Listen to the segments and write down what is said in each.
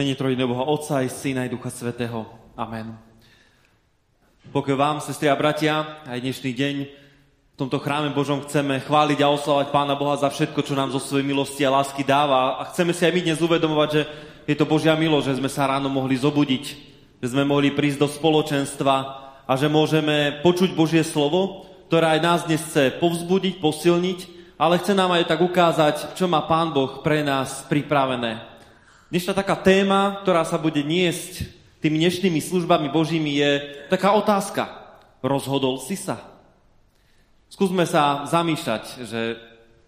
Mene Trojného Boha Otca i Syna i Ducha Svetého. Amen. Pokoj vám, sestri a bratia, aj dnešný deň v tomto chráme Božom chceme chváliť a oslavať Pána Boha za všetko, čo nám zo svojej milosti a lásky dáva. A chceme si aj my dnes uvedomovať, že je to Božia milosť, že sme sa ráno mohli zobudiť, že sme mohli prísť do spoločenstva a že môžeme počuť Božie slovo, ktoré aj nás dnes chce povzbudiť, posilniť, ale chce nám aj tak ukázať, čo má Pán Boh pre nás pripravené. Dnešná taká téma, ktorá sa bude niesť tými dnešnými službami Božími je taká otázka. Rozhodol si sa? Skúsme sa zamýšľať, že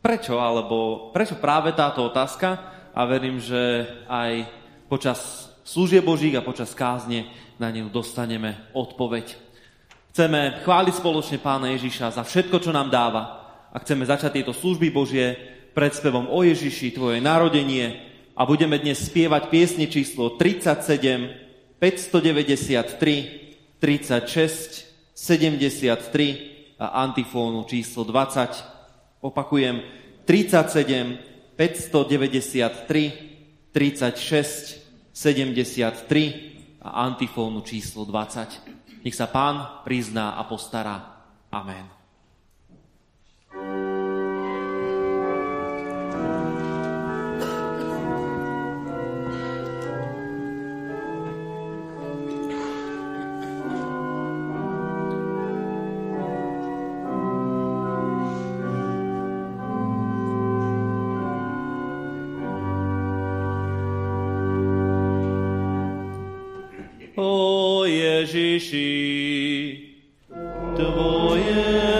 prečo, alebo prečo práve táto otázka a verím, že aj počas služie Božích a počas kázne na ňu dostaneme odpoveď. Chceme chváliť spoločne Pána Ježiša za všetko, čo nám dáva a chceme začať tieto služby Božie pred spevom o Ježiši, Tvoje narodenie, a budeme dnes spievať piesne číslo 37, 593, 36, 73 a antifónu číslo 20. Opakujem 37, 593, 36, 73 a antifónu číslo 20. Nech sa Pán prizná a postará. Amen. Ježiši, Tvoje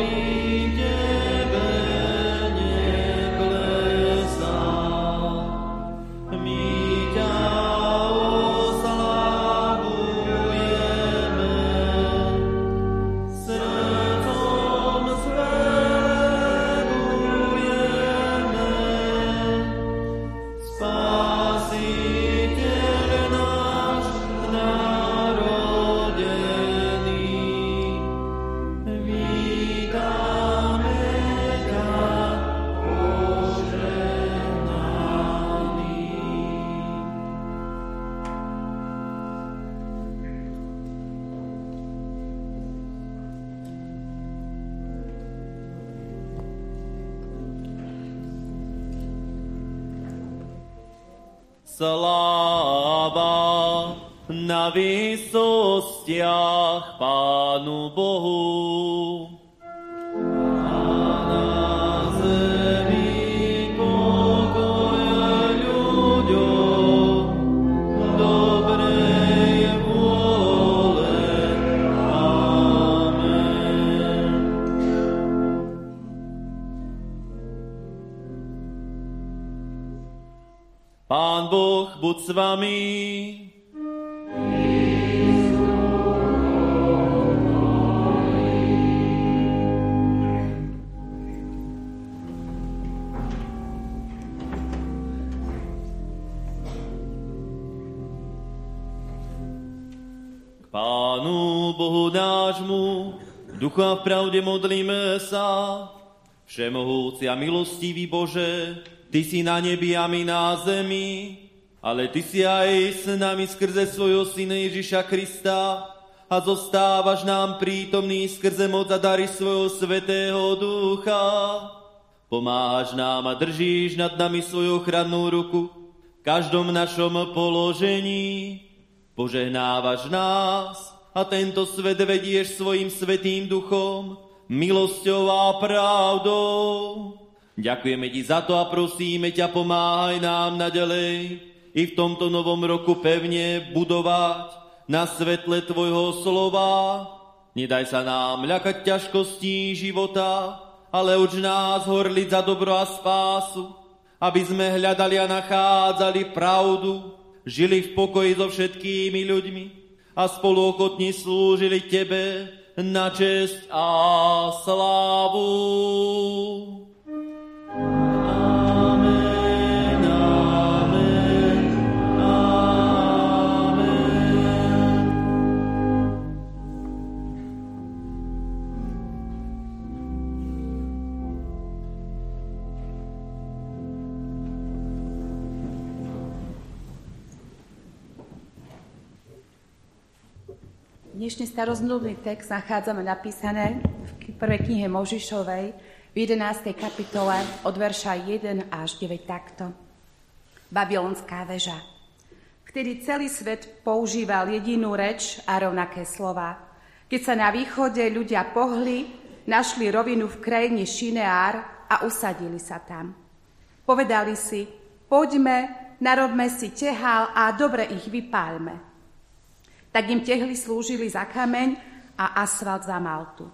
Sláva pravde modlíme sa, Všemohúci a milostivý Bože, Ty si na nebi a my na zemi, ale Ty si aj s nami skrze svojho Syna Ježiša Krista a zostávaš nám prítomný skrze moc a dary svojho Svetého Ducha. Pomáhaš nám a držíš nad nami svoju ochrannú ruku v každom našom položení. Požehnávaš nás a tento svet vedieš svojim Svetým Duchom, milosťou a pravdou. Ďakujeme Ti za to a prosíme ťa, pomáhaj nám naďalej, i v tomto novom roku pevne budovať na svetle Tvojho slova. Nedaj sa nám ľakať ťažkostí života, ale uč nás horliť za dobro a spásu, aby sme hľadali a nachádzali pravdu, žili v pokoji so všetkými ľuďmi a spolu ochotní slúžili Tebe na čest a slávu. Dnešný starozmluvný text nachádzame napísané v prvej knihe Možišovej v 11. kapitole od verša 1 až 9 takto. Babylonská väža. Vtedy celý svet používal jedinú reč a rovnaké slova. Keď sa na východe ľudia pohli, našli rovinu v krajine Šineár a usadili sa tam. Povedali si, poďme, narobme si tehál a dobre ich vypálme. Tak im tehly slúžili za kameň a asfalt za maltu.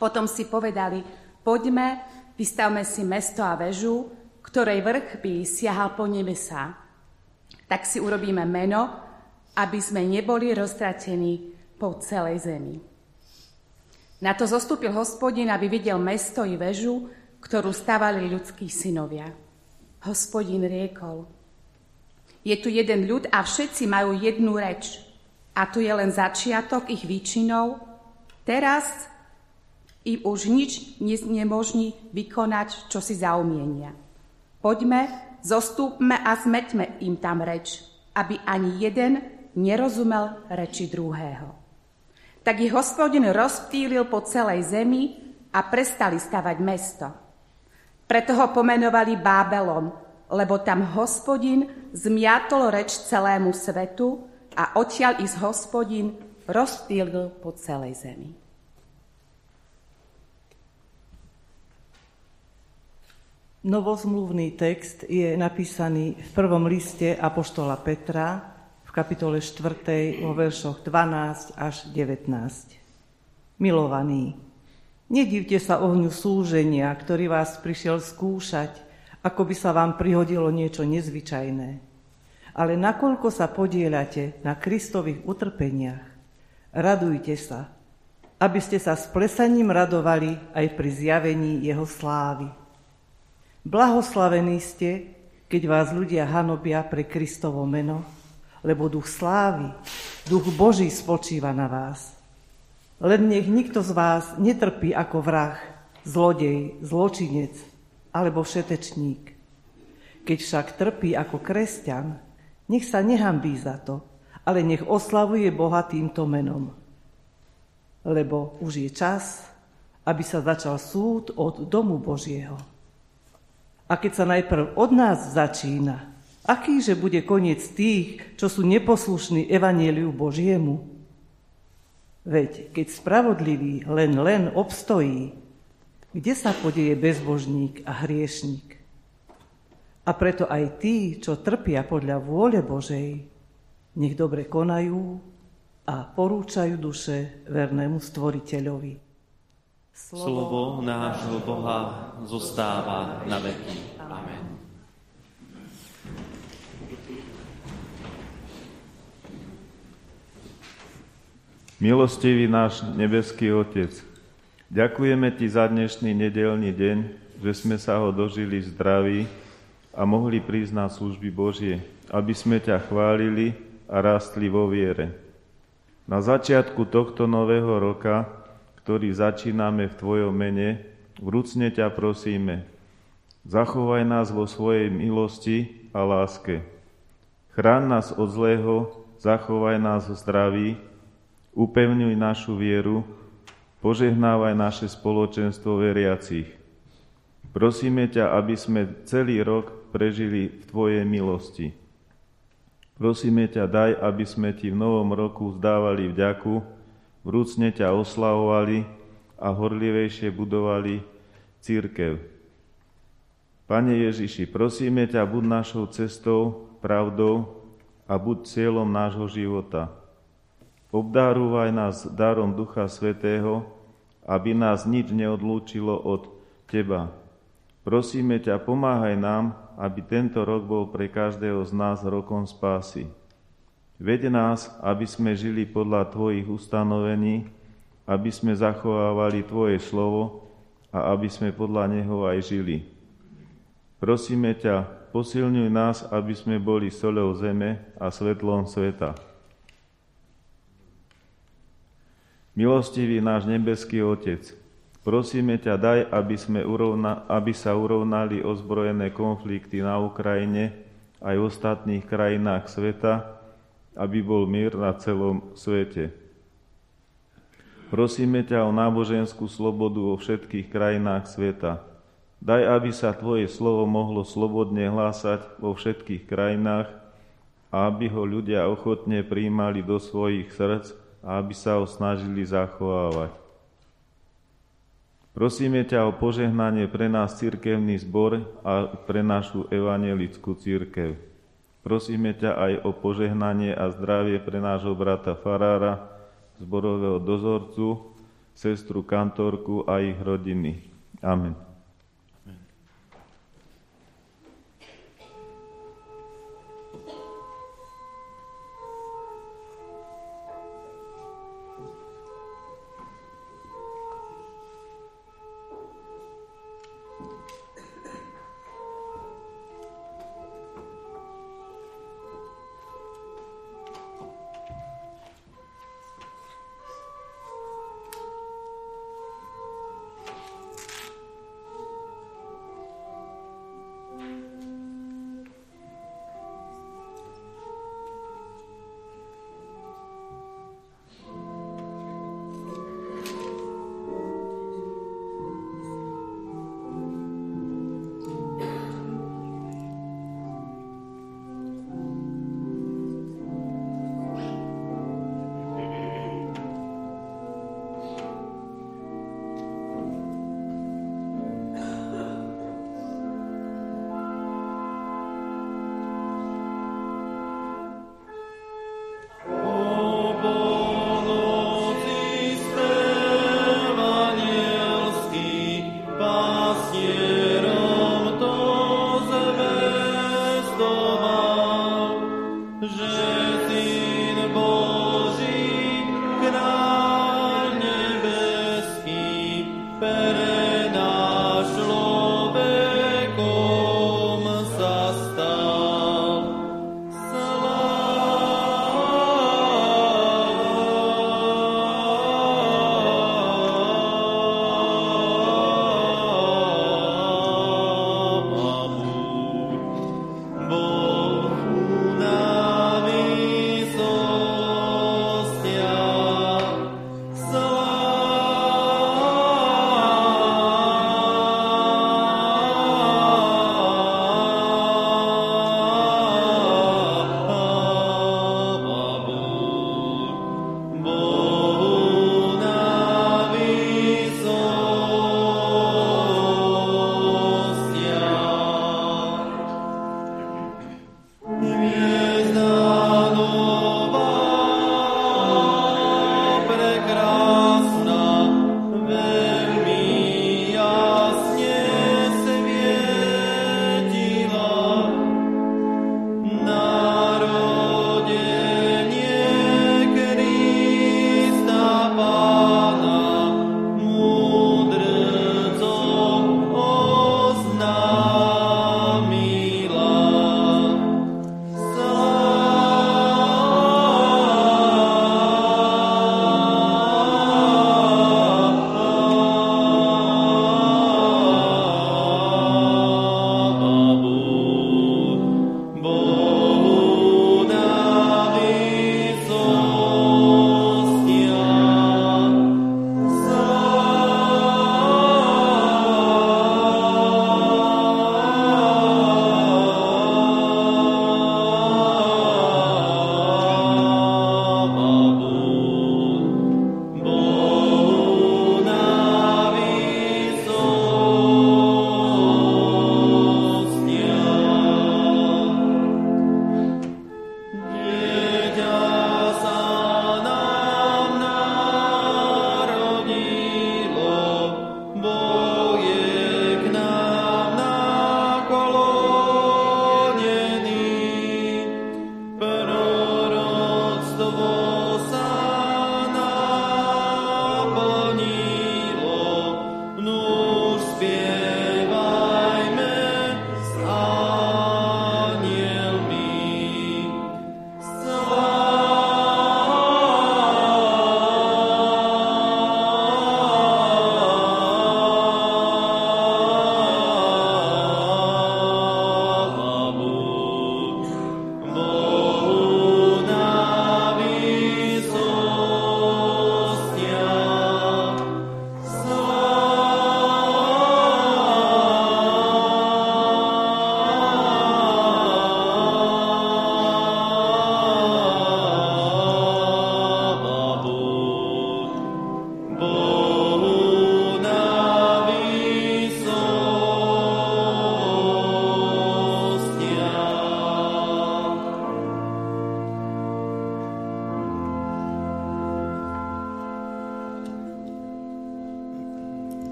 Potom si povedali, poďme, vystavme si mesto a väžu, ktorej vrch by siahal po nebesá. Tak si urobíme meno, aby sme neboli roztratení po celej zemi. Na to zostúpil hospodin, aby videl mesto i väžu, ktorú stavali ľudskí synovia. Hospodin riekol, je tu jeden ľud a všetci majú jednu reč – a tu je len začiatok ich výčinov, teraz im už nič nemožní vykonať, čo si zaumienia. Poďme, zostúpme a zmeťme im tam reč, aby ani jeden nerozumel reči druhého. Tak ich hospodin rozptýlil po celej zemi a prestali stavať mesto. Preto ho pomenovali Bábelom, lebo tam hospodin zmiatol reč celému svetu a odtiaľ ísť hospodin rozptýlil po celej zemi. Novozmluvný text je napísaný v prvom liste Apoštola Petra v kapitole 4. vo veršoch 12 až 19. Milovaní, nedivte sa ohňu súženia, ktorý vás prišiel skúšať, ako by sa vám prihodilo niečo nezvyčajné ale nakoľko sa podielate na Kristových utrpeniach, radujte sa, aby ste sa s plesaním radovali aj pri zjavení Jeho slávy. Blahoslavení ste, keď vás ľudia hanobia pre Kristovo meno, lebo duch slávy, duch Boží spočíva na vás. Len nech nikto z vás netrpí ako vrah, zlodej, zločinec alebo všetečník. Keď však trpí ako kresťan, nech sa nehambí za to, ale nech oslavuje Boha týmto menom. Lebo už je čas, aby sa začal súd od domu Božieho. A keď sa najprv od nás začína, akýže bude koniec tých, čo sú neposlušní evanieliu Božiemu? Veď keď spravodlivý len len obstojí, kde sa podieje bezbožník a hriešník? A preto aj tí, čo trpia podľa vôle Božej, nech dobre konajú a porúčajú duše vernému stvoriteľovi. Slovo, nášho Boha zostáva na veky. Amen. Milostivý náš nebeský Otec, ďakujeme Ti za dnešný nedelný deň, že sme sa ho dožili zdraví a mohli prísť na služby Božie, aby sme ťa chválili a rástli vo viere. Na začiatku tohto nového roka, ktorý začíname v Tvojom mene, vrúcne ťa prosíme, zachovaj nás vo svojej milosti a láske. Chráň nás od zlého, zachovaj nás v zdraví, upevňuj našu vieru, požehnávaj naše spoločenstvo veriacich. Prosíme ťa, aby sme celý rok prežili v Tvojej milosti. Prosíme ťa, daj, aby sme Ti v novom roku vzdávali vďaku, vrúcne ťa oslavovali a horlivejšie budovali církev. Pane Ježiši, prosíme ťa, buď našou cestou, pravdou a buď cieľom nášho života. Obdárúvaj nás darom Ducha Svetého, aby nás nič neodlúčilo od Teba. Prosíme ťa, pomáhaj nám, aby tento rok bol pre každého z nás rokom spásy. Vede nás, aby sme žili podľa Tvojich ustanovení aby sme zachovávali Tvoje slovo a aby sme podľa neho aj žili. Prosíme ťa, posilňuj nás, aby sme boli soľou zeme a svetlom sveta. Milostivý náš nebeský Otec, prosíme ťa, daj, aby, sme urovna, aby sa urovnali ozbrojené konflikty na Ukrajine aj v ostatných krajinách sveta, aby bol mier na celom svete. Prosíme ťa o náboženskú slobodu vo všetkých krajinách sveta. Daj, aby sa Tvoje slovo mohlo slobodne hlásať vo všetkých krajinách a aby ho ľudia ochotne príjmali do svojich srdc a aby sa ho snažili zachovávať. Prosíme ťa o požehnanie pre nás cirkevný zbor a pre našu evangelickú církev. Prosíme ťa aj o požehnanie a zdravie pre nášho brata Farára, zborového dozorcu, sestru kantorku a ich rodiny. Amen.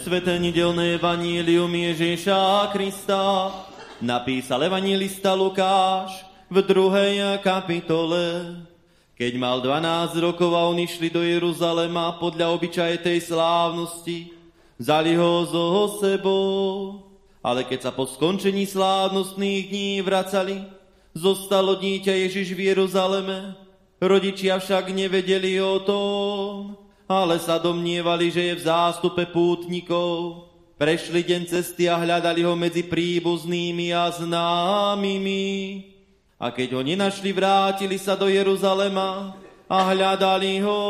Sveté nedelné evanílium Ježíša Krista napísal evanílista Lukáš v druhej kapitole. Keď mal 12 rokov a oni šli do Jeruzalema podľa obyčaje tej slávnosti, vzali ho so sebou. Ale keď sa po skončení slávnostných dní vracali, zostalo dieťa Ježiš v Jeruzaleme. Rodičia však nevedeli o tom, ale sa domnievali, že je v zástupe pútnikov. Prešli deň cesty a hľadali ho medzi príbuznými a známymi. A keď ho nenašli, vrátili sa do Jeruzalema a hľadali ho.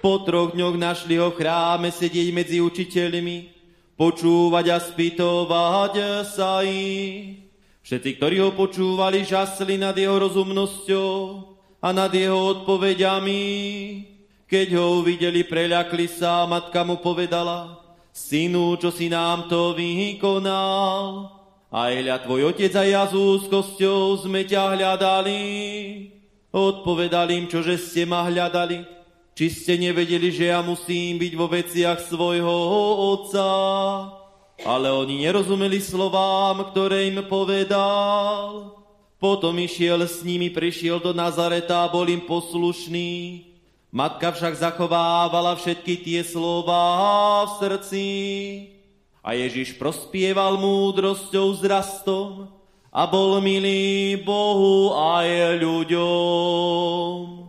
Po troch dňoch našli ho v chráme sedieť medzi učiteľmi, počúvať a spýtovať sa ich. Všetci, ktorí ho počúvali, žasli nad jeho rozumnosťou a nad jeho odpovediami. Keď ho uvideli, preľakli sa a matka mu povedala, synu, čo si nám to vykonal? A Eľa, tvoj otec a ja s úzkosťou sme ťa hľadali. Odpovedal im, čože ste ma hľadali. Či ste nevedeli, že ja musím byť vo veciach svojho otca? Ale oni nerozumeli slovám, ktoré im povedal. Potom išiel s nimi, prišiel do Nazareta a bol im poslušný. Matka však zachovávala všetky tie slova v srdci. A Ježiš prospieval múdrosťou zrastom a bol milý Bohu aj ľuďom.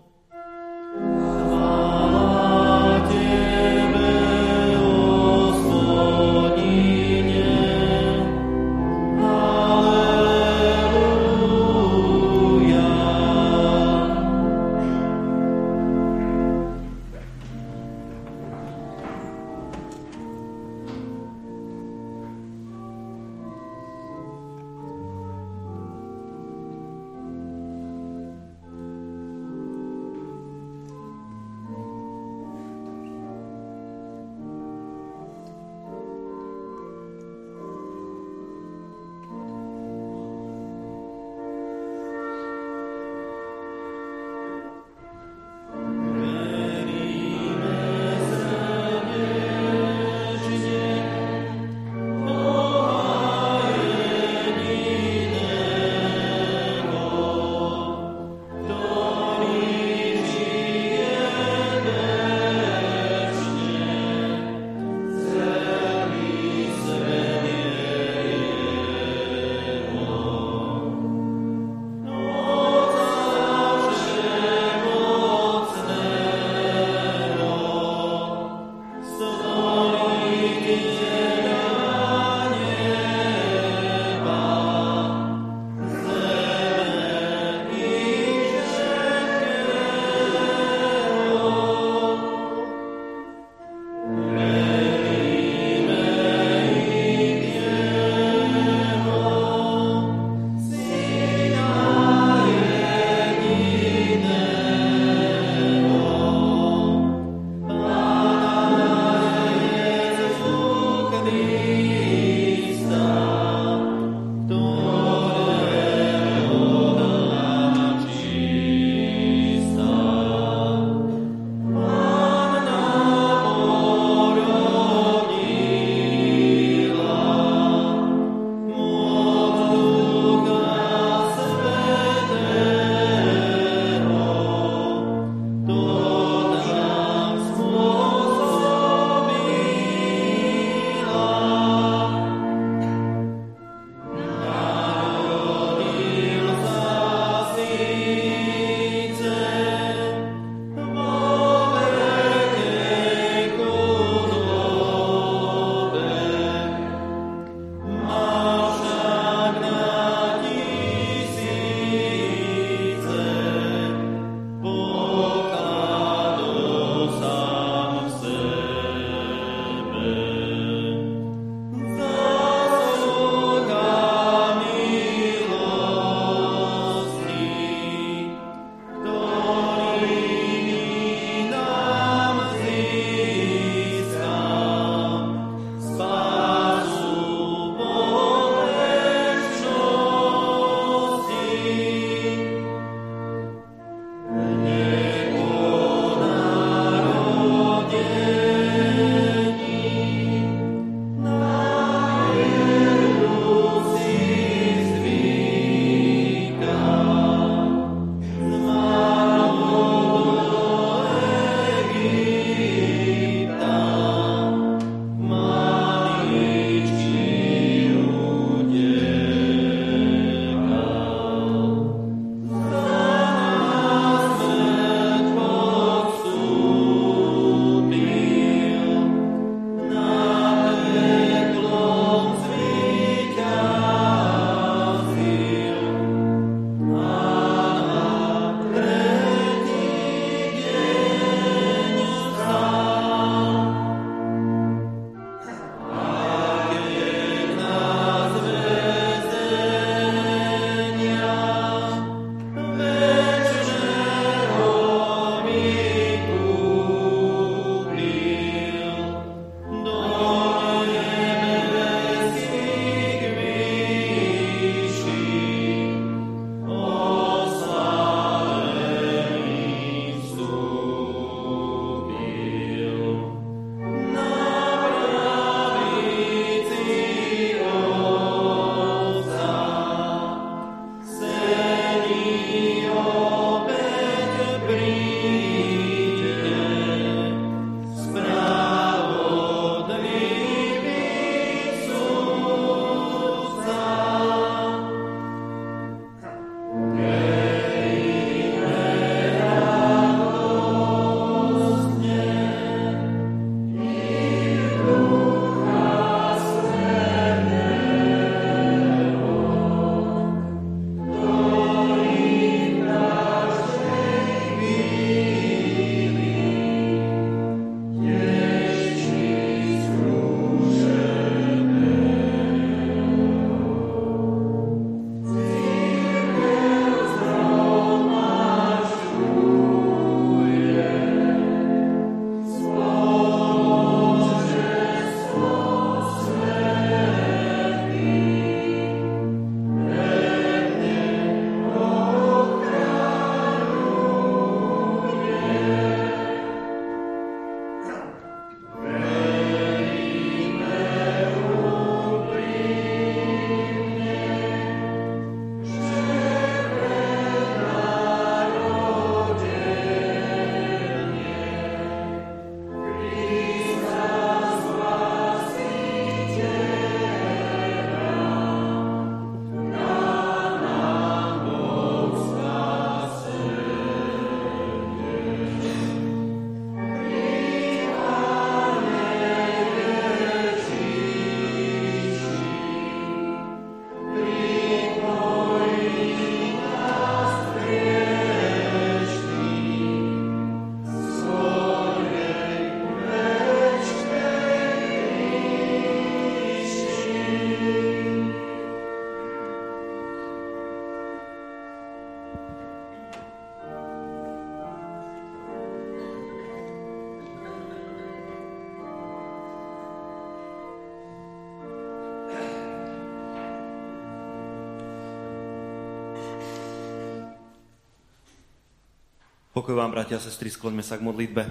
Pokoj vám, bratia a sestry, skloňme sa k modlitbe.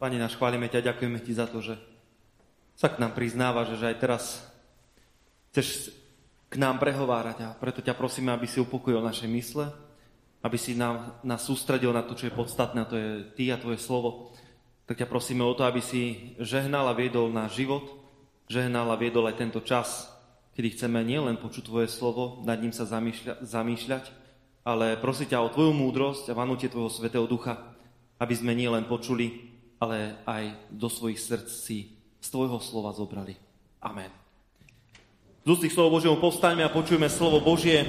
Pane náš, chválime ťa, ďakujeme ti za to, že sa k nám priznáva, že aj teraz chceš k nám prehovárať a preto ťa prosíme, aby si upokojil naše mysle, aby si nám, nás sústredil na to, čo je podstatné, a to je ty a tvoje slovo. Tak ťa prosíme o to, aby si žehnal a viedol náš život, žehnal a viedol aj tento čas, kedy chceme nielen počuť tvoje slovo, nad ním sa zamýšľa, zamýšľať, ale prosím ťa o Tvoju múdrosť a vanutie Tvojho Svetého Ducha, aby sme nielen počuli, ale aj do svojich srdcí z Tvojho slova zobrali. Amen. Z ústých slov Božieho povstaňme a počujeme slovo Božie.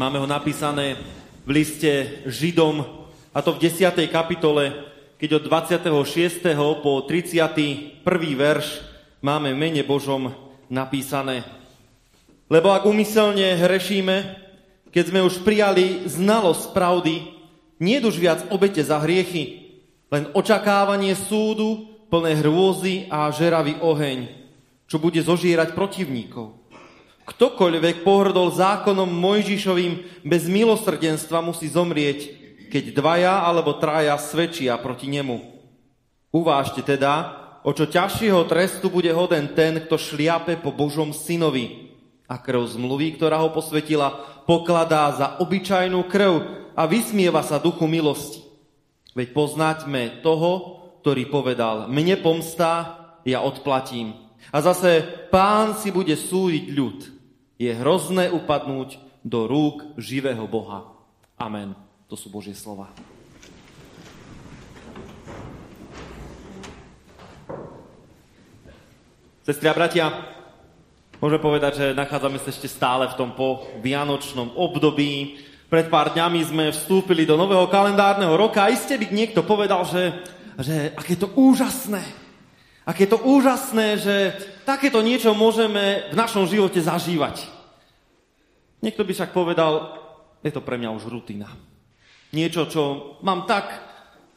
Máme ho napísané v liste Židom, a to v 10. kapitole, keď od 26. po 31. verš máme mene Božom napísané. Lebo ak umyselne hrešíme, keď sme už prijali znalosť pravdy, nie už viac obete za hriechy, len očakávanie súdu, plné hrôzy a žeravý oheň, čo bude zožírať protivníkov. Ktokoľvek pohrdol zákonom Mojžišovým bez milosrdenstva musí zomrieť, keď dvaja alebo traja svedčia proti nemu. Uvážte teda, o čo ťažšieho trestu bude hoden ten, kto šliape po Božom synovi, a krv zmluvy, ktorá ho posvetila, pokladá za obyčajnú krv a vysmieva sa duchu milosti. Veď poznaťme toho, ktorý povedal, mne pomstá, ja odplatím. A zase pán si bude súdiť ľud. Je hrozné upadnúť do rúk živého Boha. Amen. To sú Božie slova. Sestri a bratia, Môžeme povedať, že nachádzame sa ešte stále v tom po vianočnom období. Pred pár dňami sme vstúpili do nového kalendárneho roka a iste by niekto povedal, že, že aké to úžasné. Aké to úžasné, že takéto niečo môžeme v našom živote zažívať. Niekto by však povedal, je to pre mňa už rutina. Niečo, čo mám tak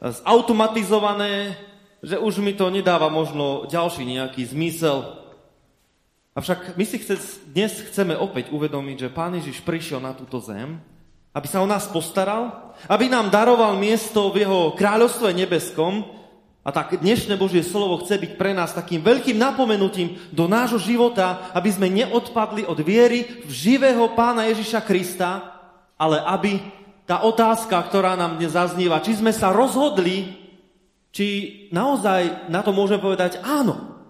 zautomatizované, že už mi to nedáva možno ďalší nejaký zmysel. Avšak my si chce, dnes chceme opäť uvedomiť, že Pán Ježiš prišiel na túto zem, aby sa o nás postaral, aby nám daroval miesto v jeho kráľovstve nebeskom a tak dnešné Božie slovo chce byť pre nás takým veľkým napomenutím do nášho života, aby sme neodpadli od viery v živého Pána Ježiša Krista, ale aby tá otázka, ktorá nám dnes zaznieva, či sme sa rozhodli, či naozaj na to môžeme povedať áno,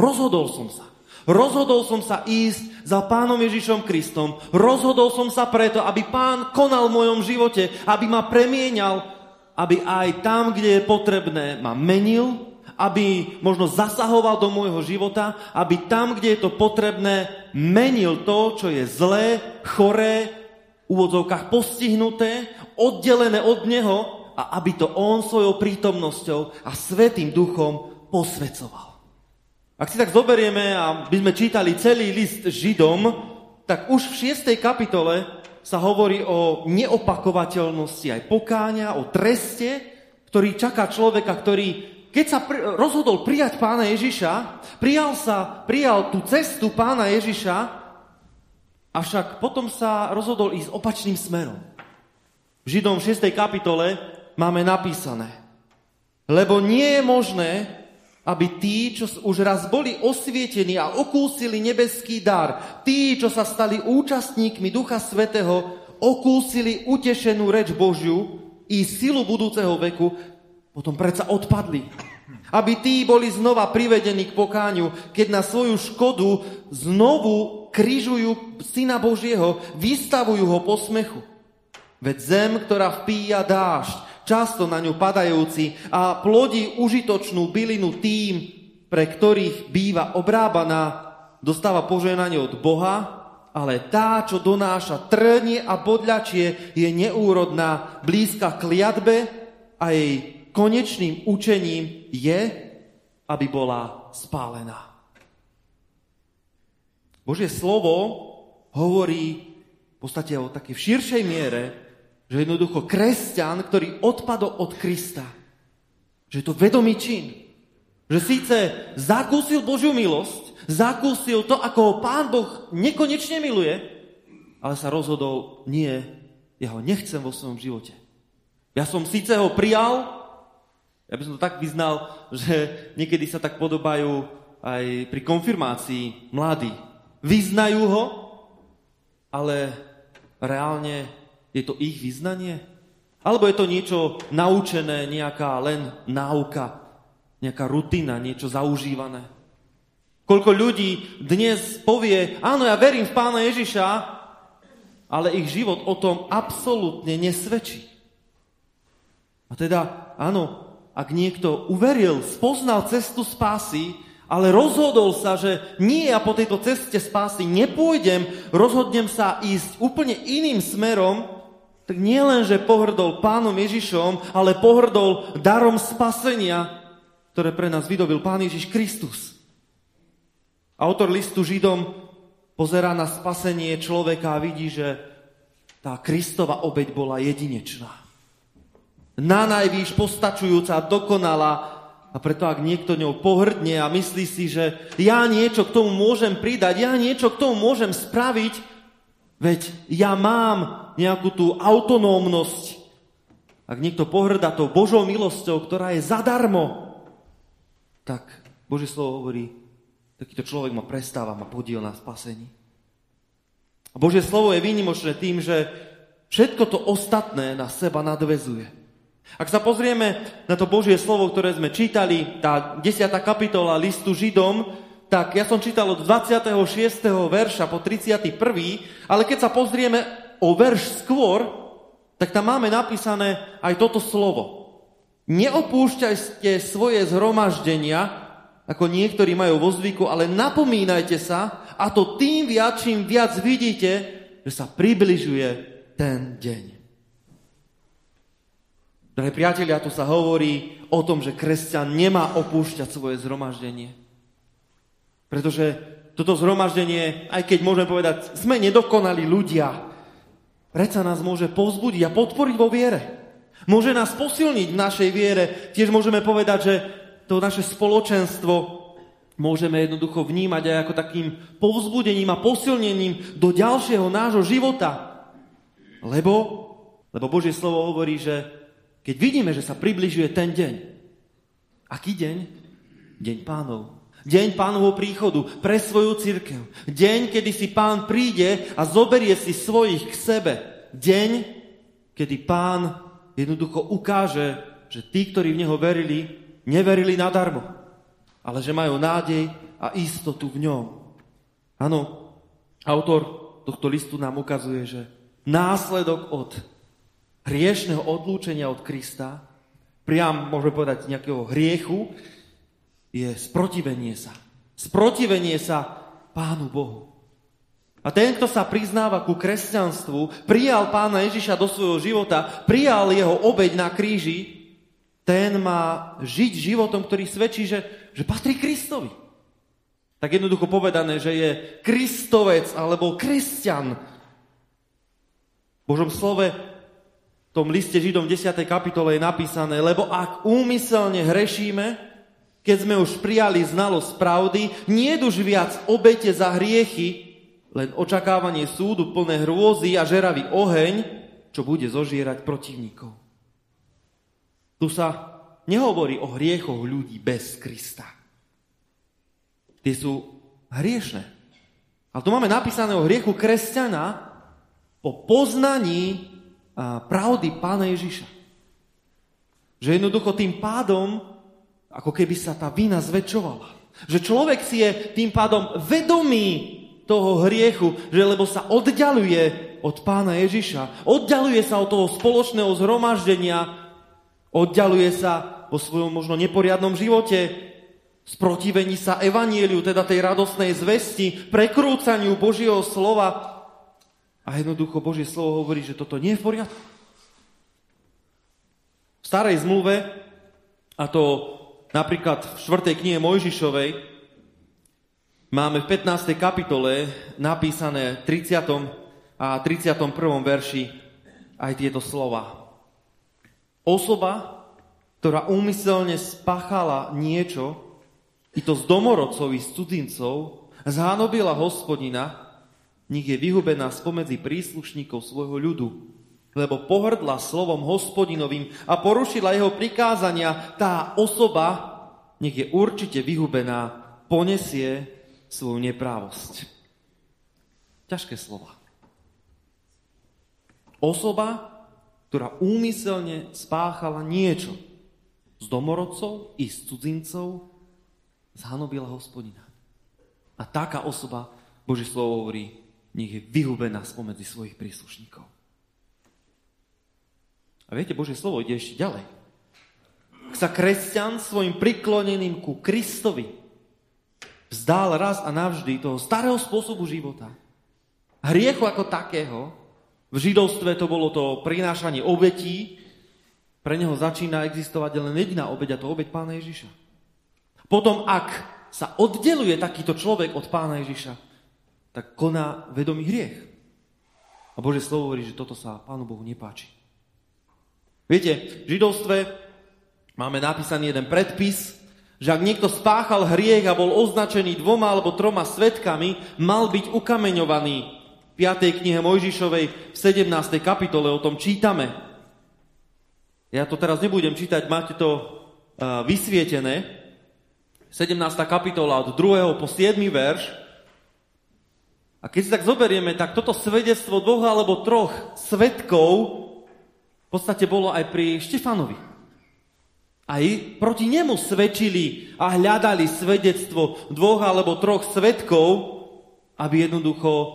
rozhodol som sa. Rozhodol som sa ísť za pánom Ježišom Kristom. Rozhodol som sa preto, aby pán konal v mojom živote, aby ma premienial, aby aj tam, kde je potrebné, ma menil, aby možno zasahoval do môjho života, aby tam, kde je to potrebné, menil to, čo je zlé, choré, v úvodzovkách postihnuté, oddelené od Neho a aby to On svojou prítomnosťou a Svetým duchom posvecoval. Ak si tak zoberieme a by sme čítali celý list Židom, tak už v 6. kapitole sa hovorí o neopakovateľnosti aj pokáňa, o treste, ktorý čaká človeka, ktorý keď sa pr- rozhodol prijať pána Ježiša, prijal, sa, prijal tú cestu pána Ježiša, avšak potom sa rozhodol ísť opačným smerom. V Židom 6. kapitole máme napísané, lebo nie je možné, aby tí, čo už raz boli osvietení a okúsili nebeský dar, tí, čo sa stali účastníkmi Ducha Svetého, okúsili utešenú reč Božiu i silu budúceho veku, potom predsa odpadli. Aby tí boli znova privedení k pokáňu, keď na svoju škodu znovu kryžujú Syna Božieho, vystavujú ho posmechu. Veď zem, ktorá vpíja dážď, často na ňu padajúci a plodí užitočnú bylinu tým, pre ktorých býva obrábaná, dostáva poženanie od Boha, ale tá, čo donáša trnie a bodľačie, je neúrodná, blízka kliatbe a jej konečným učením je, aby bola spálená. Božie slovo hovorí v podstate o takej širšej miere že jednoducho kresťan, ktorý odpadol od Krista, že je to vedomý čin. Že síce zakúsil Božiu milosť, zakúsil to, ako ho Pán Boh nekonečne miluje, ale sa rozhodol nie, ja ho nechcem vo svojom živote. Ja som síce ho prijal, ja by som to tak vyznal, že niekedy sa tak podobajú aj pri konfirmácii mladí. Vyznajú ho, ale reálne je to ich vyznanie? Alebo je to niečo naučené, nejaká len náuka, nejaká rutina, niečo zaužívané? Koľko ľudí dnes povie, áno, ja verím v Pána Ježiša, ale ich život o tom absolútne nesvedčí. A teda, áno, ak niekto uveril, spoznal cestu spásy, ale rozhodol sa, že nie, ja po tejto ceste spásy nepôjdem, rozhodnem sa ísť úplne iným smerom, tak nie len, že pohrdol pánom Ježišom, ale pohrdol darom spasenia, ktoré pre nás vydobil pán Ježiš Kristus. Autor listu Židom pozerá na spasenie človeka a vidí, že tá Kristova obeď bola jedinečná. Na najvýš postačujúca, dokonalá, a preto ak niekto ňou pohrdne a myslí si, že ja niečo k tomu môžem pridať, ja niečo k tomu môžem spraviť, veď ja mám nejakú tú autonómnosť. Ak niekto pohrda tou Božou milosťou, ktorá je zadarmo, tak Božie slovo hovorí, takýto človek ma prestáva, ma podiel na spasení. A Božie slovo je výnimočné tým, že všetko to ostatné na seba nadvezuje. Ak sa pozrieme na to Božie slovo, ktoré sme čítali, tá 10. kapitola listu Židom, tak ja som čítal od 26. verša po 31. Ale keď sa pozrieme o verš skôr, tak tam máme napísané aj toto slovo. Neopúšťajte svoje zhromaždenia, ako niektorí majú vo zvyku, ale napomínajte sa, a to tým viac, čím viac vidíte, že sa približuje ten deň. Drahí priatelia, tu sa hovorí o tom, že kresťan nemá opúšťať svoje zhromaždenie. Pretože toto zhromaždenie, aj keď môžeme povedať, sme nedokonali ľudia, predsa nás môže povzbudiť a podporiť vo viere. Môže nás posilniť v našej viere. Tiež môžeme povedať, že to naše spoločenstvo môžeme jednoducho vnímať aj ako takým povzbudením a posilnením do ďalšieho nášho života. Lebo, lebo Božie slovo hovorí, že keď vidíme, že sa približuje ten deň. Aký deň? Deň pánov. Deň pánovho príchodu pre svoju církev. Deň, kedy si pán príde a zoberie si svojich k sebe. Deň, kedy pán jednoducho ukáže, že tí, ktorí v neho verili, neverili nadarmo, ale že majú nádej a istotu v ňom. Áno, autor tohto listu nám ukazuje, že následok od hriešného odlúčenia od Krista, priam môžeme povedať nejakého hriechu, je sprotivenie sa. Sprotivenie sa Pánu Bohu. A ten, kto sa priznáva ku kresťanstvu, prijal pána Ježiša do svojho života, prijal jeho obeď na kríži, ten má žiť životom, ktorý svedčí, že, že patrí Kristovi. Tak jednoducho povedané, že je kristovec alebo kresťan. V Božom slove tom liste Židom 10. kapitole je napísané, lebo ak úmyselne hrešíme, keď sme už prijali znalosť pravdy, nie už viac obete za hriechy, len očakávanie súdu plné hrôzy a žeravý oheň, čo bude zožierať protivníkov. Tu sa nehovorí o hriechoch ľudí bez Krista. Tie sú hriešne. Ale tu máme napísané o hriechu kresťana po poznaní pravdy Pána Ježiša. Že jednoducho tým pádom, ako keby sa tá vina zväčšovala. Že človek si je tým pádom vedomý toho hriechu, že lebo sa oddialuje od pána Ježiša, oddialuje sa od toho spoločného zhromaždenia, oddialuje sa vo svojom možno neporiadnom živote, sprotivení sa evanieliu, teda tej radosnej zvesti, prekrúcaniu Božieho slova, a jednoducho Božie slovo hovorí, že toto nie je v poriadku. V starej zmluve, a to napríklad v 4. knihe Mojžišovej, máme v 15. kapitole napísané 30. a 31. verši aj tieto slova. Osoba, ktorá úmyselne spáchala niečo, i to z domorodcov i z cudzincov, zhanobila hospodina, nech je vyhubená spomedzi príslušníkov svojho ľudu. Lebo pohrdla slovom hospodinovým a porušila jeho prikázania, tá osoba, nech je určite vyhubená, ponesie svoju neprávosť. Ťažké slova. Osoba, ktorá úmyselne spáchala niečo z domorodcov i z cudzincov, zhanobila hospodina. A taká osoba, Boží slovo hovorí, nech je vyhubená spomedzi svojich príslušníkov. A viete, Božie slovo ide ešte ďalej. Ak sa kresťan svojim prikloneným ku Kristovi vzdál raz a navždy toho starého spôsobu života, hriechu ako takého, v židovstve to bolo to prinášanie obetí, pre neho začína existovať len jediná obeď a to obeď pána Ježiša. Potom, ak sa oddeluje takýto človek od pána Ježiša, tak koná vedomý hriech. A Bože slovo hovorí, že toto sa pánu Bohu nepáči. Viete, v židovstve máme napísaný jeden predpis, že ak niekto spáchal hriech a bol označený dvoma alebo troma svetkami, mal byť ukameňovaný. V 5. knihe Mojžišovej v 17. kapitole o tom čítame. Ja to teraz nebudem čítať, máte to uh, vysvietené. 17. kapitola od 2. po 7. verš. A keď si tak zoberieme, tak toto svedectvo dvoch alebo troch svetkov v podstate bolo aj pri Štefanovi. Aj proti nemu svedčili a hľadali svedectvo dvoch alebo troch svetkov, aby jednoducho uh,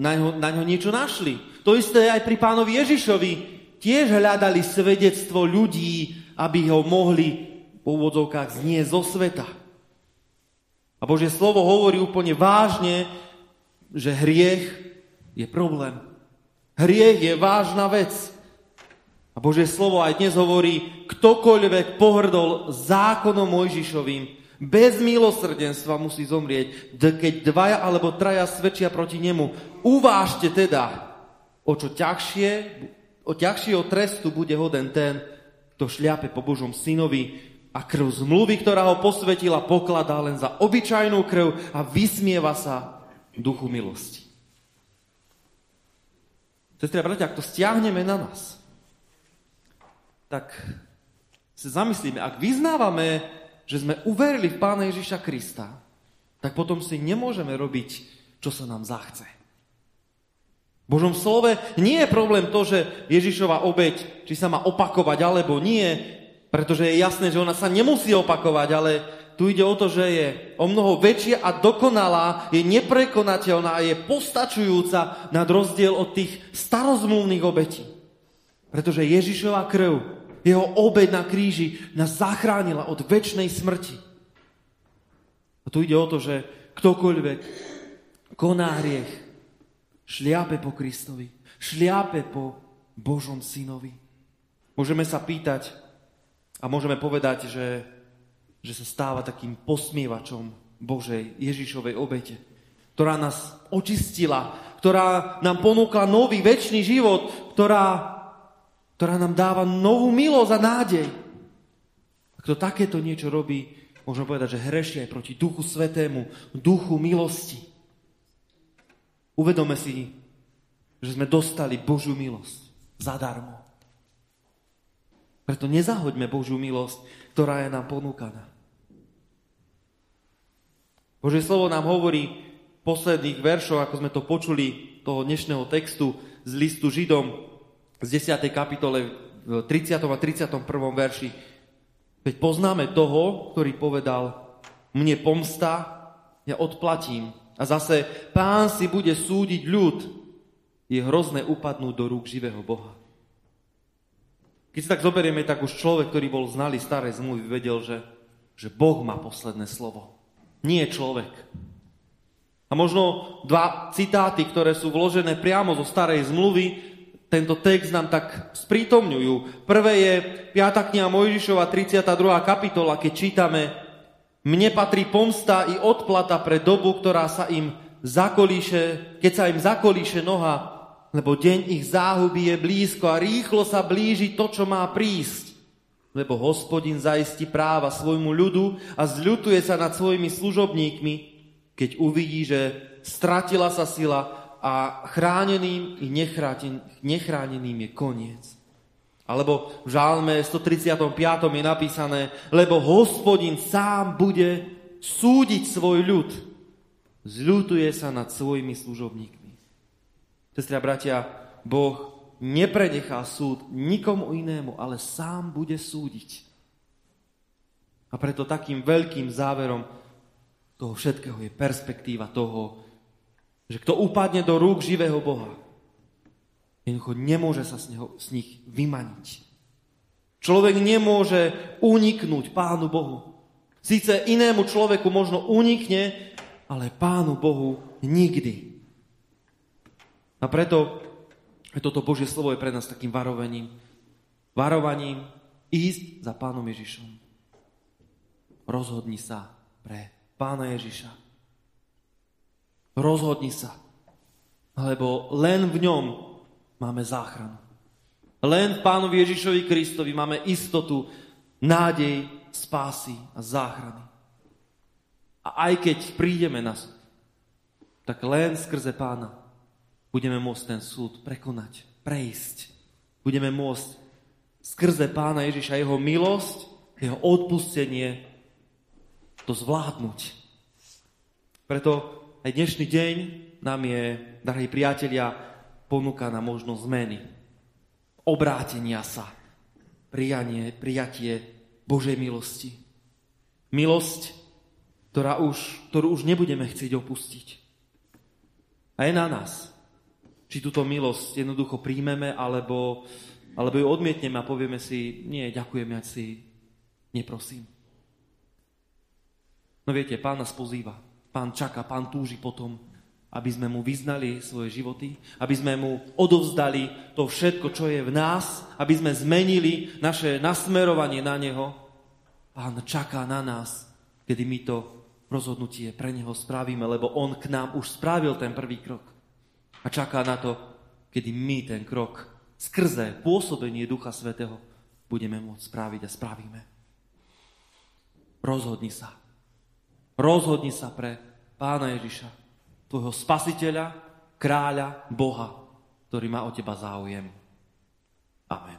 na, ňo, na ňo niečo našli. To isté aj pri pánovi Ježišovi. Tiež hľadali svedectvo ľudí, aby ho mohli po úvodzovkách znieť zo sveta. A Božie slovo hovorí úplne vážne, že hriech je problém. Hriech je vážna vec. A Božie slovo aj dnes hovorí, ktokoľvek pohrdol zákonom Mojžišovým, bez milosrdenstva musí zomrieť, keď dvaja alebo traja svedčia proti nemu. Uvážte teda, o čo ťažšie, o ťažšieho trestu bude hoden ten, kto šľape po Božom synovi a krv zmluvy, ktorá ho posvetila, pokladá len za obyčajnú krv a vysmieva sa duchu milosti. Sestri a bratia, ak to stiahneme na nás, tak sa zamyslíme, ak vyznávame, že sme uverili v Pána Ježiša Krista, tak potom si nemôžeme robiť, čo sa nám zachce. V Božom slove nie je problém to, že Ježišova obeď, či sa má opakovať alebo nie, pretože je jasné, že ona sa nemusí opakovať, ale tu ide o to, že je o mnoho väčšia a dokonalá, je neprekonateľná a je postačujúca nad rozdiel od tých starozmluvných obetí. Pretože Ježišova krv jeho obed na kríži nás zachránila od väčšnej smrti. A tu ide o to, že ktokoľvek koná hriech, šliape po Kristovi, šliape po Božom synovi. Môžeme sa pýtať a môžeme povedať, že, že sa stáva takým posmievačom Božej Ježišovej obete, ktorá nás očistila, ktorá nám ponúkla nový väčší život, ktorá ktorá nám dáva novú milosť a nádej. A kto takéto niečo robí, môžeme povedať, že hreší aj proti Duchu Svetému, Duchu milosti. Uvedome si, že sme dostali Božiu milosť zadarmo. Preto nezahoďme Božiu milosť, ktorá je nám ponúkaná. Božie slovo nám hovorí v posledných veršoch, ako sme to počuli, toho dnešného textu z listu Židom, z 10. kapitole v 30. a 31. verši. Veď poznáme toho, ktorý povedal, mne pomsta, ja odplatím. A zase pán si bude súdiť ľud. Je hrozné upadnúť do rúk živého Boha. Keď si tak zoberieme, tak už človek, ktorý bol znalý staré zmluvy, vedel, že, že Boh má posledné slovo. Nie človek. A možno dva citáty, ktoré sú vložené priamo zo starej zmluvy, tento text nám tak sprítomňujú. Prvé je 5. kniha Mojžišova, 32. kapitola, keď čítame Mne patrí pomsta i odplata pre dobu, ktorá sa im zakolíše, keď sa im zakolíše noha, lebo deň ich záhuby je blízko a rýchlo sa blíži to, čo má prísť. Lebo hospodin zaistí práva svojmu ľudu a zľutuje sa nad svojimi služobníkmi, keď uvidí, že stratila sa sila a chráneným i nechráneným je koniec. Alebo v žálme 135. je napísané, lebo hospodin sám bude súdiť svoj ľud. Zľutuje sa nad svojimi služobníkmi. Sestri a bratia, Boh neprenechá súd nikomu inému, ale sám bude súdiť. A preto takým veľkým záverom toho všetkého je perspektíva toho, že kto upadne do rúk živého Boha, jednoducho nemôže sa z, neho, z nich vymaniť. Človek nemôže uniknúť Pánu Bohu. Síce inému človeku možno unikne, ale Pánu Bohu nikdy. A preto toto Božie slovo je pre nás takým varovaním. Varovaním ísť za Pánom Ježišom. Rozhodni sa pre Pána Ježiša. Rozhodni sa, lebo len v ňom máme záchranu. Len v Pánovi Ježišovi Kristovi máme istotu, nádej, spásy a záchrany. A aj keď prídeme na súd, tak len skrze Pána budeme môcť ten súd prekonať, prejsť. Budeme môcť skrze Pána Ježiša jeho milosť, jeho odpustenie to zvládnuť. Preto aj dnešný deň nám je, drahí priatelia, ponúka na možnosť zmeny. Obrátenia sa. Prijanie, prijatie Božej milosti. Milosť, ktorá už, ktorú už nebudeme chcieť opustiť. A je na nás, či túto milosť jednoducho príjmeme, alebo, alebo ju odmietneme a povieme si, nie, ďakujem, ja si neprosím. No viete, pán nás pozýva. Pán čaká, pán túži potom, aby sme mu vyznali svoje životy, aby sme mu odovzdali to všetko, čo je v nás, aby sme zmenili naše nasmerovanie na neho. Pán čaká na nás, kedy my to rozhodnutie pre neho spravíme, lebo on k nám už spravil ten prvý krok. A čaká na to, kedy my ten krok skrze pôsobenie Ducha Svetého budeme môcť spraviť a spravíme. Rozhodni sa. Rozhodni sa pre Pána Ježiša, tvojho spasiteľa, kráľa, Boha, ktorý má o teba záujem. Amen.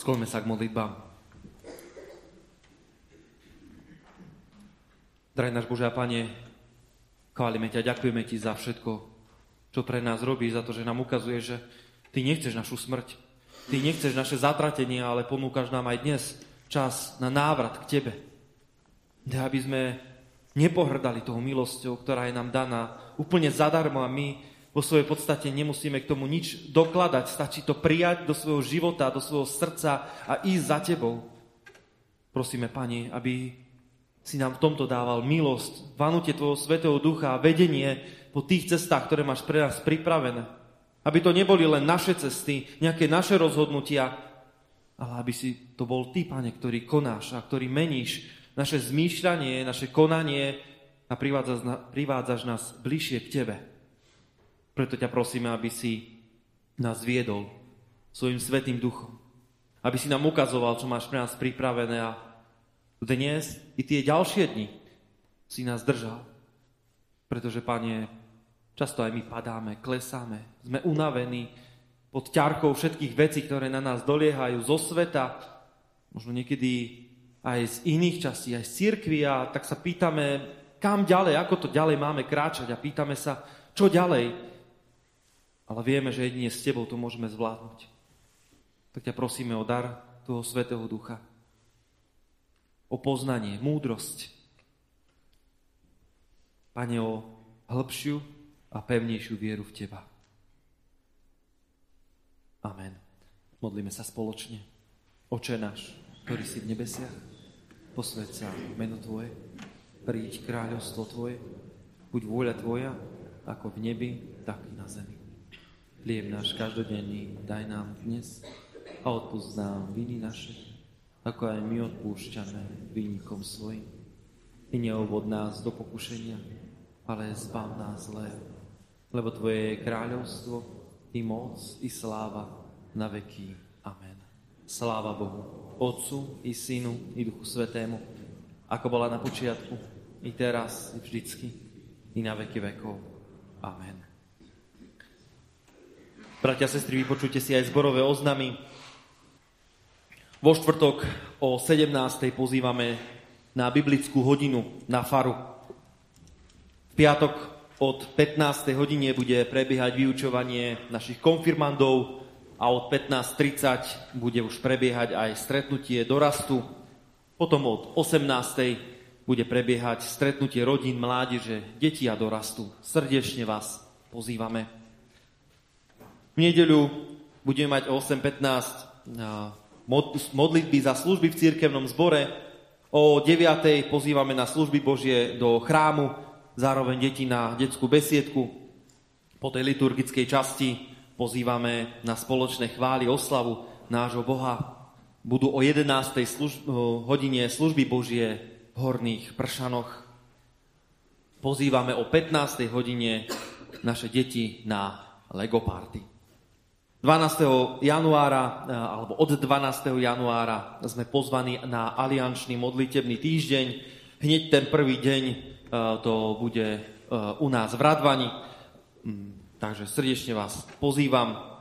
Skloňme sa k modlitbám. Drahý náš Bože a Pane, chválime ťa, ďakujeme ti za všetko, čo pre nás robí, za to, že nám ukazuje, že ty nechceš našu smrť, ty nechceš naše zatratenie, ale ponúkaš nám aj dnes čas na návrat k Tebe. Aby sme nepohrdali tou milosťou, ktorá je nám daná úplne zadarmo a my vo svojej podstate nemusíme k tomu nič dokladať. Stačí to prijať do svojho života, do svojho srdca a ísť za Tebou. Prosíme, Pani, aby si nám v tomto dával milosť, vanutie Tvojho Svetého Ducha a vedenie po tých cestách, ktoré máš pre nás pripravené. Aby to neboli len naše cesty, nejaké naše rozhodnutia, ale aby si to bol Ty, Pane, ktorý konáš a ktorý meníš naše zmýšľanie, naše konanie a privádzaš, privádzaš nás bližšie k Tebe. Preto ťa prosíme, aby si nás viedol svojim svetým duchom. Aby si nám ukazoval, čo máš pre nás pripravené a dnes i tie ďalšie dni si nás držal. Pretože, Pane, často aj my padáme, klesáme, sme unavení, pod ťarkou všetkých vecí, ktoré na nás doliehajú zo sveta, možno niekedy aj z iných častí, aj z cirkvi a tak sa pýtame, kam ďalej, ako to ďalej máme kráčať a pýtame sa, čo ďalej. Ale vieme, že jedine s Tebou to môžeme zvládnuť. Tak ťa prosíme o dar toho Svetého Ducha. O poznanie, múdrosť. Pane, o hĺbšiu a pevnejšiu vieru v Teba. Amen. Modlíme sa spoločne. Oče náš, ktorý si v nebesiach, posved sa meno Tvoje, príď kráľovstvo Tvoje, buď vôľa Tvoja, ako v nebi, tak i na zemi. Chlieb náš každodenný daj nám dnes a odpúsť nám viny naše, ako aj my odpúšťame vinníkom svojim. I neovod nás do pokušenia, ale zbav nás zlé, lebo Tvoje je kráľovstvo, i moc, i sláva na veky. Amen. Sláva Bohu, Otcu, i Synu, i Duchu Svetému, ako bola na počiatku, i teraz, i vždycky, i na veky vekov. Amen. Bratia sestry, vypočujte si aj zborové oznamy. Vo štvrtok o 17. pozývame na biblickú hodinu na faru. V piatok od 15. hodine bude prebiehať vyučovanie našich konfirmandov a od 15.30 bude už prebiehať aj stretnutie dorastu. Potom od 18. bude prebiehať stretnutie rodín, mládeže, detí a dorastu. Srdečne vás pozývame. V nedeľu budeme mať o 8.15 modlitby za služby v církevnom zbore. O 9.00 pozývame na služby Božie do chrámu, zároveň deti na detskú besiedku. Po tej liturgickej časti pozývame na spoločné chvály oslavu nášho Boha. Budú o 11. Služ- hodine služby Božie v Horných Pršanoch. Pozývame o 15. hodine naše deti na Lego Party. 12. januára, eh, alebo od 12. januára sme pozvaní na aliančný modlitebný týždeň. Hneď ten prvý deň to bude eh, u nás v Radvani. Mm, takže srdečne vás pozývam.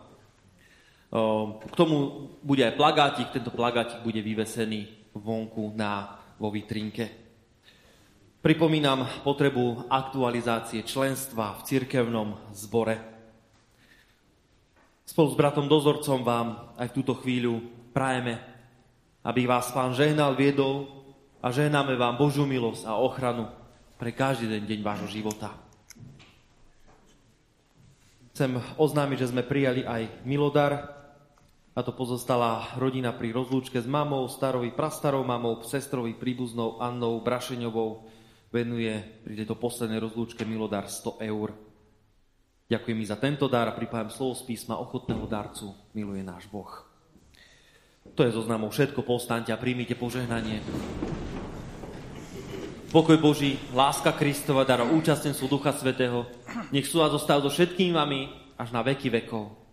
K tomu bude aj plagátik. Tento plagátik bude vyvesený vonku na, vo vitrinke. Pripomínam potrebu aktualizácie členstva v cirkevnom zbore. Spolu s bratom dozorcom vám aj v túto chvíľu prajeme, aby vás Pán žehnal, viedol a žehnáme vám Božiu milosť a ochranu pre každý den deň vášho života. Chcem oznámiť, že sme prijali aj milodar, a to pozostala rodina pri rozlúčke s mamou, starovi, prastarou mamou, sestrovi, príbuznou Annou Brašeňovou venuje pri tejto poslednej rozlúčke milodar 100 eur. Ďakujem mi za tento dar a pripájam slovo z písma ochotného darcu. Miluje náš Boh. To je zoznamom všetko. Povstaňte a príjmite požehnanie. Pokoj Boží, láska Kristova, dar účastenstvo Ducha Svetého, nech sú a zostal so všetkými vami až na veky vekov.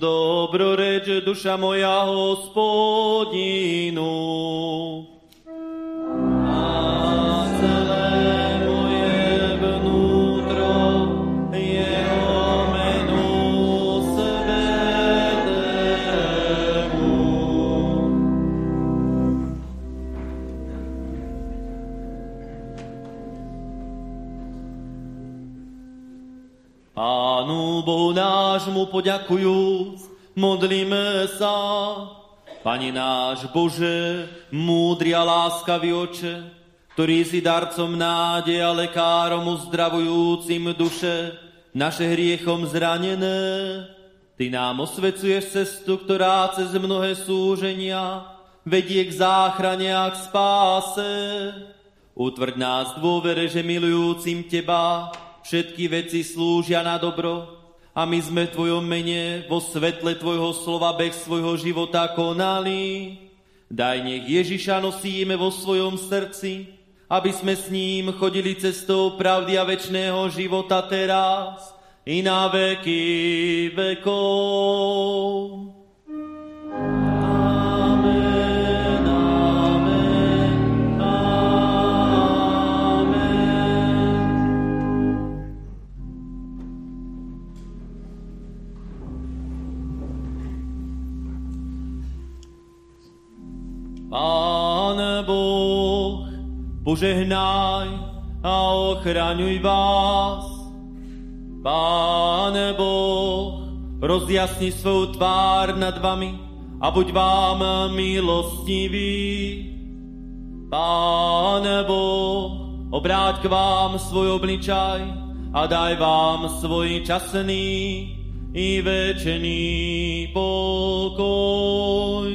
Dobroreč duša moja hospodinu. Poďakujúc, Modlíme sa. Pane náš Bože, múdry a láskavý oče, ktorý si darcom nádej a lekárom uzdravujúcim duše, naše hriechom zranené, Ty nám osvecuješ cestu, ktorá cez mnohé súženia vedie k záchrane a k spáse. Utvrď nás dôvere, že milujúcim Teba všetky veci slúžia na dobro, a my sme v Tvojom mene vo svetle Tvojho slova beh svojho života konali. Daj nech Ježiša nosíme vo svojom srdci, aby sme s ním chodili cestou pravdy a večného života teraz i na veky vekov. Požehnaj a ochraňuj vás. Páne Boh, rozjasni svoju tvár nad vami a buď vám milostivý. Páne Boh, obráť k vám svoj obličaj a daj vám svoj časný i večný pokoj.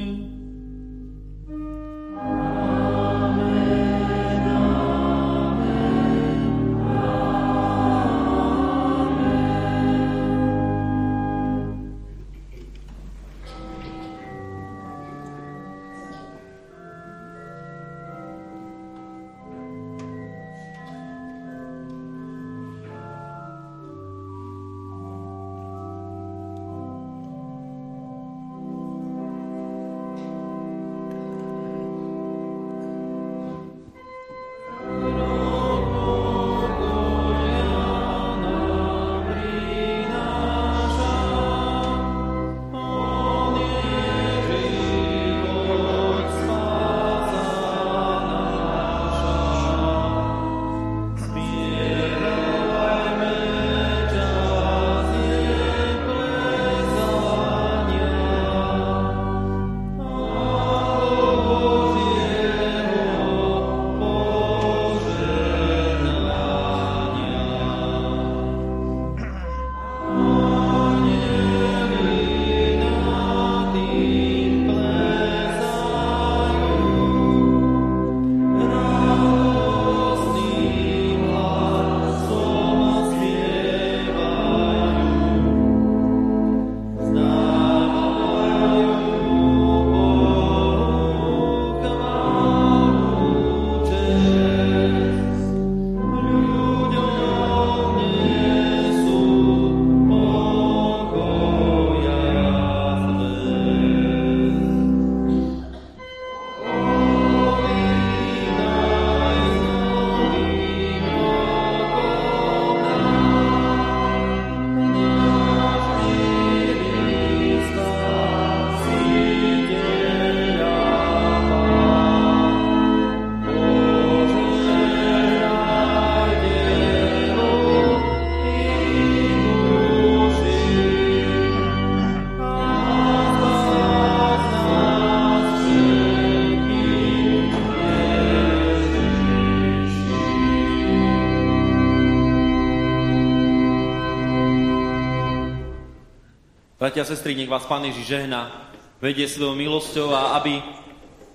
Bratia a sestry, nech vás Pán Ježiš žehna, vedie svojou milosťou a aby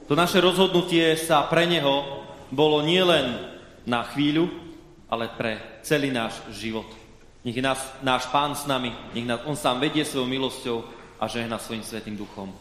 to naše rozhodnutie sa pre Neho bolo nielen na chvíľu, ale pre celý náš život. Nech je nás, náš Pán s nami, nech nás On sám vedie svojou milosťou a žehna svojim Svetým Duchom.